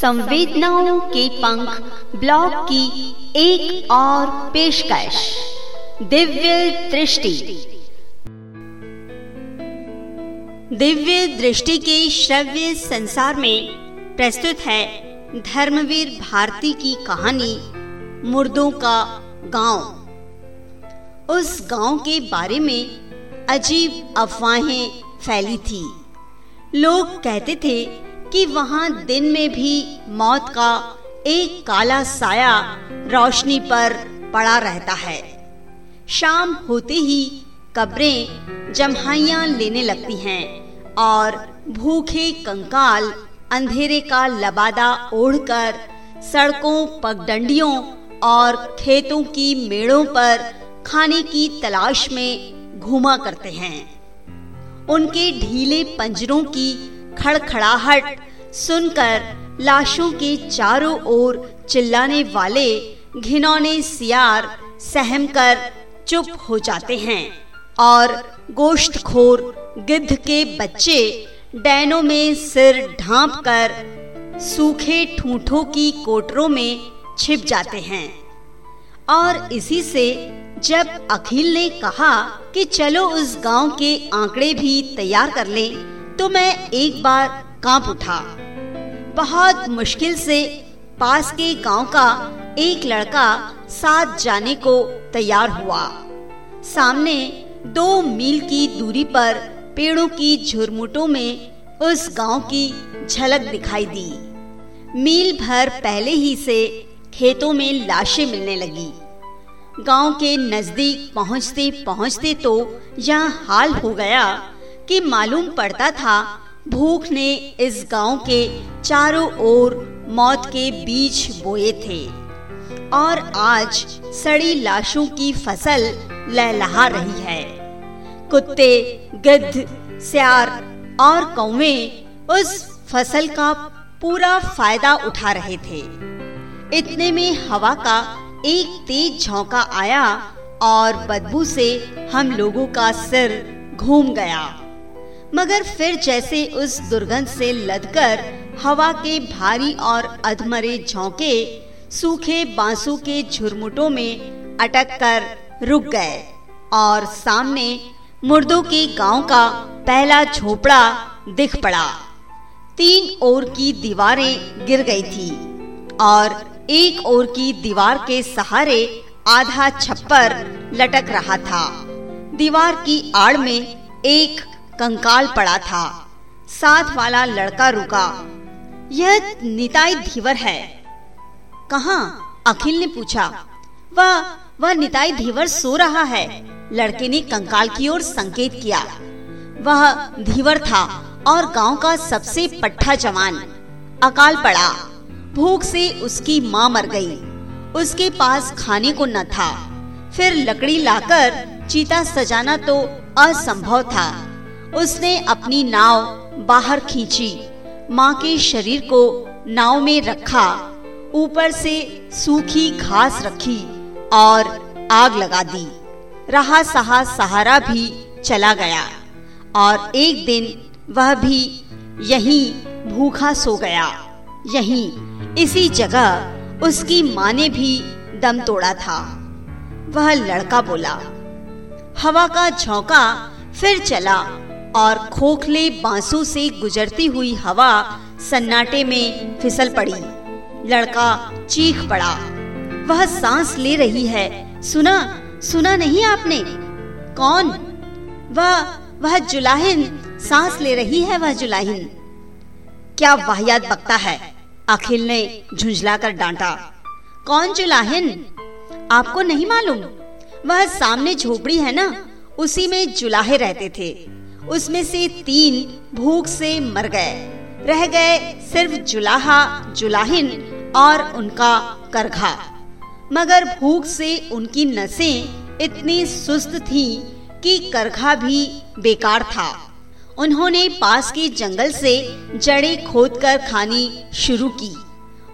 संवेदनाओं के पंख ब्लॉग की एक और पेशकश, दिव्य दृष्टि। दिव्य दृष्टि के श्रव्य संसार में प्रस्तुत है धर्मवीर भारती की कहानी, मुर्दों का गाँव। उस गाँव के बारे में अजीब अफवाहें फैली थी। लोग कहते थे कि वहाँ दिन में भी मौत का एक काला साया रोशनी पर पड़ा रहता है। शाम होते ही कब्रें जमहाइयाँ लेने लगती हैं और भूखे कंकाल अंधेरे का लबादा ओढ़कर सड़कों, पगडंडियों और खेतों की मेड़ों पर खाने की तलाश में घूमा करते हैं। उनके ढीले पंजरों की खड़खड़ाहट सुनकर लाशों के चारों ओर चिल्लाने वाले घिनौने सियार सहमकर चुप हो जाते हैं और गोश्तखोर गिद्ध के बच्चे डैनों में सिर ढांप कर सूखे ठूठों की कोटरों में छिप जाते हैं। और इसी से जब अखिल ने कहा कि चलो उस गाँव के आंकड़े भी तैयार कर लें, तो मैं एक बार काँप उठा। बहुत मुश्किल से पास के गाँव का एक लड़का साथ जाने को तैयार हुआ। सामने दो मील की दूरी पर पेड़ों की झुरमुटों में उस गाँव की झलक दिखाई दी। मील भर पहले ही से खेतों में लाशें मिलने लगी। गाँव के नज़दीक पहुँचते पहुँचते तो यह हाल हो गया कि मालूम पड़ता था, भूख ने इस गाँव के चारों ओर मौत के बीज बोए थे। और आज सड़ी लाशों की फ़सल लहलहा रही है। कुत्ते, गिद्ध, सियार और कौवे उस फ़सल का पूरा फ़ायदा उठा रहे थे। इतने में हवा का एक तेज झोंका आया और बदबू से हम लोगों का सिर घूम गया। मगर फिर जैसे उस दुर्गंध से लदकर हवा के भारी और अधमरे झोंके सूखे बांसों के झुरमुटों में अटक कर रुक गए और सामने मुर्दों के गाँव का पहला झोपड़ा दिख पड़ा। तीन ओर की दीवारें गिर गई थी और एक ओर की दीवार के सहारे आधा छप्पर लटक रहा था। दीवार की आड़ में एक कंकाल पड़ा था। साथ वाला लड़का रुका। यह निताई धीवर है। कहा? अखिल ने पूछा। वह वह, निताई धीवर सो रहा है। लड़के ने कंकाल की ओर संकेत किया। वह धीवर था और गाँव का सबसे पट्टा जवान। अकाल पड़ा। भूख से उसकी माँ मर गई। उसके पास खाने को न था। फिर लकड़ी लाकर चीता सजाना तो असंभव था। उसने अपनी नाव बाहर खींची। माँ के शरीर को नाव में रखा, ऊपर से सूखी घास रखी और आग लगा दी। रहा सहा सहारा भी चला गया और एक दिन वह भी यहीं भूखा सो गया। यहीं, इसी जगह उसकी माँ ने भी दम तोड़ा था। वह लड़का बोला, हवा का झोंका फिर चला। और खोखले बांसों से गुजरती हुई हवा सन्नाटे में फिसल पड़ी। लड़का चीख पड़ा। वह सांस ले रही है। सुना सुना नहीं आपने? कौन? वह वह जुलाहिन। सांस ले रही है वह जुलाहिन। क्या वाहियात बकता है? अखिल ने झुंझलाकर डांटा। कौन जुलाहिन? आपको नहीं मालूम? वह सामने झोपड़ी है ना? उसी में जुलाहे रहते थे। उसमें से तीन भूख से मर गए। रह गए सिर्फ़ जुलाहा, जुलाहिन और उनका करघा। मगर भूख से उनकी नसें इतनी सुस्त थीं कि करघा भी बेकार था। उन्होंने पास के जंगल से जड़ें खोदकर खानी शुरू की।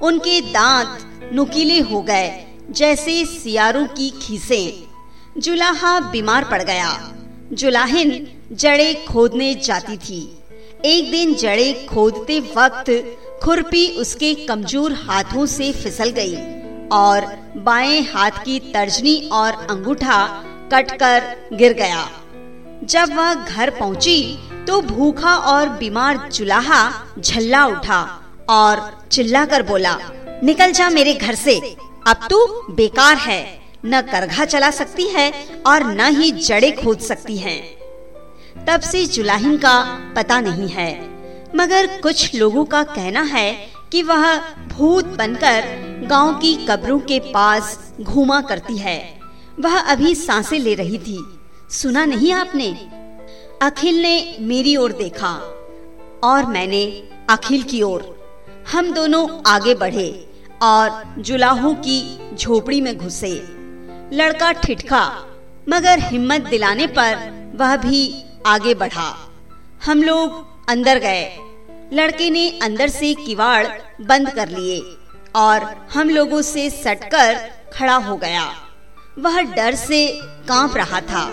उनके दांत नुकीले हो गए, जैसे सियारों की खीसें। जुलाहा बीमार पड़ गया। जुलाहिन जड़े खोदने जाती थी। एक दिन जड़े खोदते वक्त खुरपी उसके कमज़ोर हाथों से फिसल गई और बाएँ हाथ की तर्जनी और अंगूठा कटकर गिर गया। जब वह घर पहुँची तो भूखा और बीमार जुलाहा झल्ला उठा और चिल्लाकर बोला, निकल जा मेरे घर से, अब तू बेकार है। न करघा चला सकती है और न ही जड़े खोद सकती है। तब से जुलाहिन का पता नहीं है, मगर कुछ लोगों का कहना है कि वह भूत बनकर गाँव की कब्रों के पास घूमा करती है। वह अभी साँसें ले रही थी। सुना नहीं आपने? अखिल ने मेरी ओर देखा और मैंने अखिल की ओर। हम दोनों आगे बढ़े और जुलाहों की झोपड़ी में घुसे। लड़का ठिठका, मगर हिम्मत दिलाने पर वह भी आगे बढ़ा। हम लोग अंदर गए। लड़के ने अंदर से किवाड़ बंद कर लिए और हम लोगों से सटकर खड़ा हो गया। वह डर से काँप रहा था।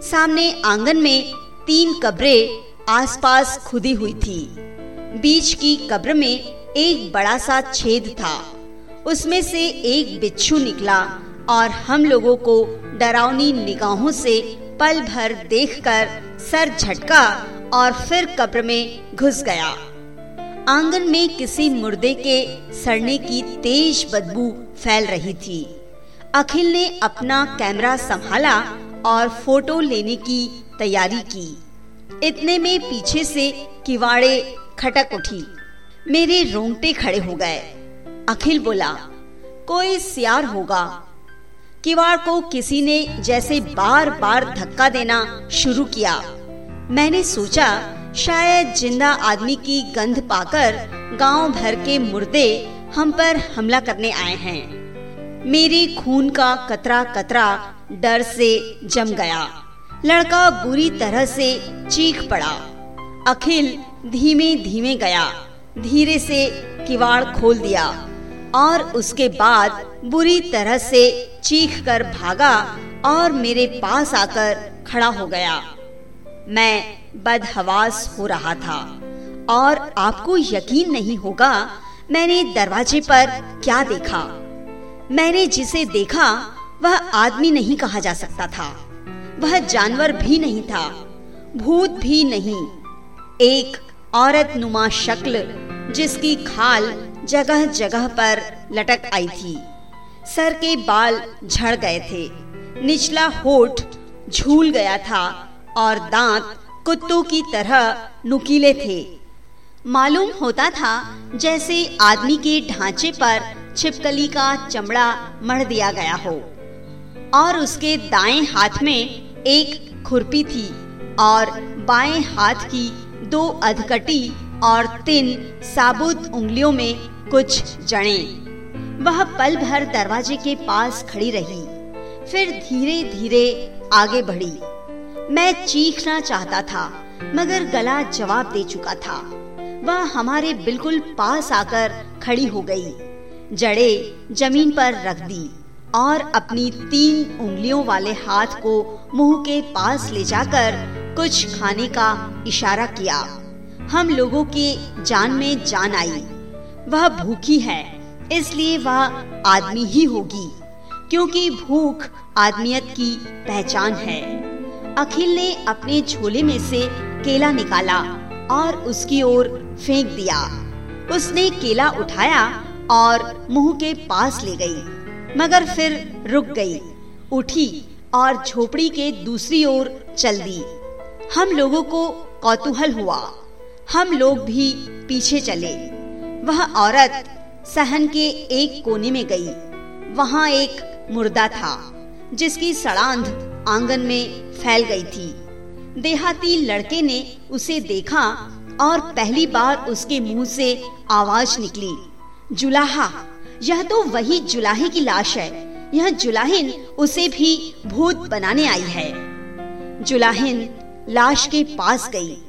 सामने आँगन में तीन कब्रें आसपास खुदी हुई थी। बीच की कब्र में एक बड़ा सा छेद था। उसमें से एक बिच्छू निकला और हम लोगों को डरावनी निगाहों से पल भर देखकर सर झटका और फिर कब्र में घुस गया। आँगन में किसी मुर्दे के सड़ने की तेज बदबू फैल रही थी। अखिल ने अपना कैमरा संभाला और फ़ोटो लेने की तैयारी की। इतने में पीछे से किवाड़े खटक उठी। मेरे रोंगटे खड़े हो गए। अखिल बोला, कोई सियार होगा। किवाड़ को किसी ने जैसे बार बार धक्का देना शुरू किया। मैंने सोचा, शायद ज़िंदा आदमी की गंध पाकर गाँव भर के मुर्दे हम पर हमला करने आए हैं। मेरे खून का कतरा कतरा डर से जम गया। लड़का बुरी तरह से चीख पड़ा। अखिल धीमे धीमे गया। धीरे से किवाड़ खोल दिया और उसके बाद बुरी तरह से चीख कर भागा और मेरे पास आकर खड़ा हो गया। मैं बदहवास हो रहा था और आपको यकीन नहीं होगा, मैंने दरवाजे पर क्या देखा। मैंने जिसे देखा, वह आदमी नहीं कहा जा सकता था। वह जानवर भी नहीं था, भूत भी नहीं। एक औरत नुमा शक्ल जिसकी खाल जगह जगह पर लटक आई थी। सर के बाल झड़ गए थे। निचला होठ झूल गया था और दांत कुत्तों की तरह नुकीले थे। मालूम होता था जैसे आदमी के ढांचे पर छिपकली का चमड़ा मढ़ दिया गया हो। और उसके दाएँ हाथ में एक खुरपी थी और बाएँ हाथ की दो अधकटी और तीन साबुत उंगलियों में कुछ जड़े। वह पल भर दरवाजे के पास खड़ी रही, फिर धीरे धीरे आगे बढ़ी। मैं चीखना चाहता था, मगर गला जवाब दे चुका था। वह हमारे बिल्कुल पास आकर खड़ी हो गई, जड़े ज़मीन पर रख दी और अपनी तीन उंगलियों वाले हाथ को मुँह के पास ले जाकर कुछ खाने का इशारा किया। हम लोगों के जान में जान आई। वह भूखी है। इसलिए वह आदमी ही होगी, क्योंकि भूख आदमियत की पहचान है। अखिल ने अपने झोले में से केला निकाला और उसकी ओर फेंक दिया। उसने केला उठाया और मुँह के पास ले गई, मगर फिर रुक गई, उठी और झोपड़ी के दूसरी ओर चल दी। हम लोगों को कौतूहल हुआ। हम लोग भी पीछे चले। वह औरत सहन के एक कोने में गई। वहाँ एक मुर्दा था, जिसकी सड़ांध आँगन में फैल गई थी। देहाती लड़के ने उसे देखा और पहली बार उसके मुँह से आवाज़ निकली। जुलाहा, यह तो वही जुलाहे की लाश है। यह जुलाहिन उसे भी भूत बनाने आई है। जुलाहिन लाश के पास गई।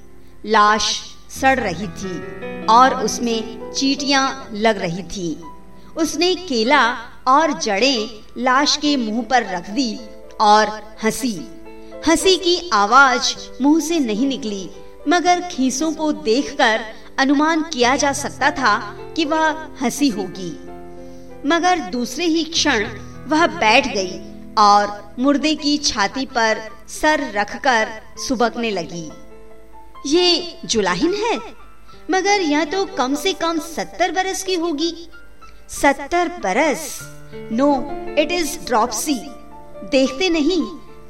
लाश सड़ रही थी। और उसमें चीटियाँ लग रही थी। उसने केला और जड़ें लाश के मुँह पर रख दी और हँसी। हँसी की आवाज़ मुँह से नहीं निकली, मगर खीसों को देखकर अनुमान किया जा सकता था कि वह हँसी होगी। मगर दूसरे ही क्षण वह बैठ गई और मुर्दे की छाती पर सर रखकर सुबकने लगी। ये जुलाहिन है? मगर यह तो कम से कम सत्तर बरस की होगी। सत्तर बरस? नो इट इज़ ड्रॉपसी देखते नहीं,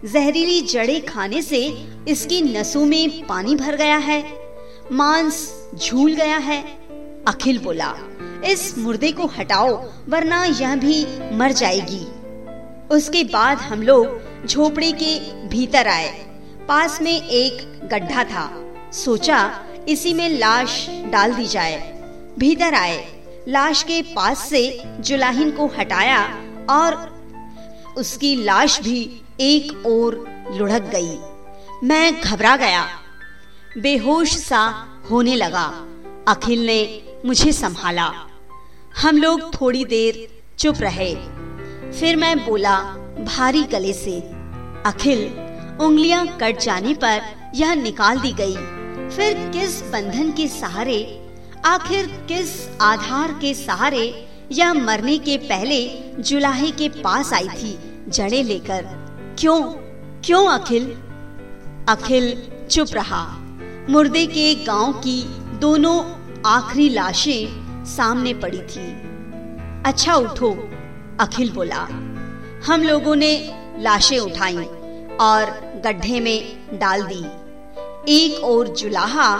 जहरीली जड़े खाने से इसकी नसों में पानी भर गया है। मांस झूल गया है। अखिल बोला, इस मुर्दे को हटाओ, वरना यह भी मर जाएगी। उसके बाद हम लोग झोपड़े के भीतर आए। पास में एक गड्ढा था। सोचा इसी में लाश डाल दी जाए। भीतर आए। लाश के पास से जुलाहिन को हटाया और उसकी लाश भी एक ओर लुढ़क गई। मैं घबरा गया। बेहोश सा होने लगा। अखिल ने मुझे संभाला। हम लोग थोड़ी देर चुप रहे। फिर मैं बोला, भारी गले से। अखिल, उंगलियाँ कट जाने पर यह निकाल दी गई। फिर किस बंधन के सहारे, आखिर किस आधार के सहारे यह मरने के पहले जुलाहे के पास आई थी जड़े लेकर? क्यों? क्यों अखिल? अखिल चुप रहा। मुर्दे के गाँव की दोनों आखिरी लाशें सामने पड़ी थी। अच्छा उठो, अखिल बोला। हम लोगों ने लाशें उठाई और गड्ढे में डाल दी। एक और जुलाहा,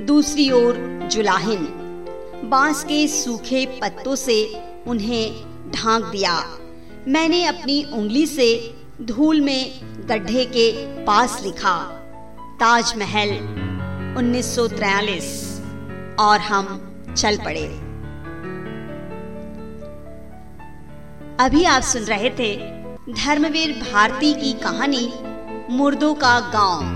दूसरी ओर जुलाहिन। बाँस के सूखे पत्तों से उन्हें ढांक दिया। मैंने अपनी उंगली से धूल में गड्ढे के पास लिखा, ताजमहल 1943 और हम चल पड़े। अभी आप सुन रहे थे धर्मवीर भारती की कहानी मुर्दों का गाँव।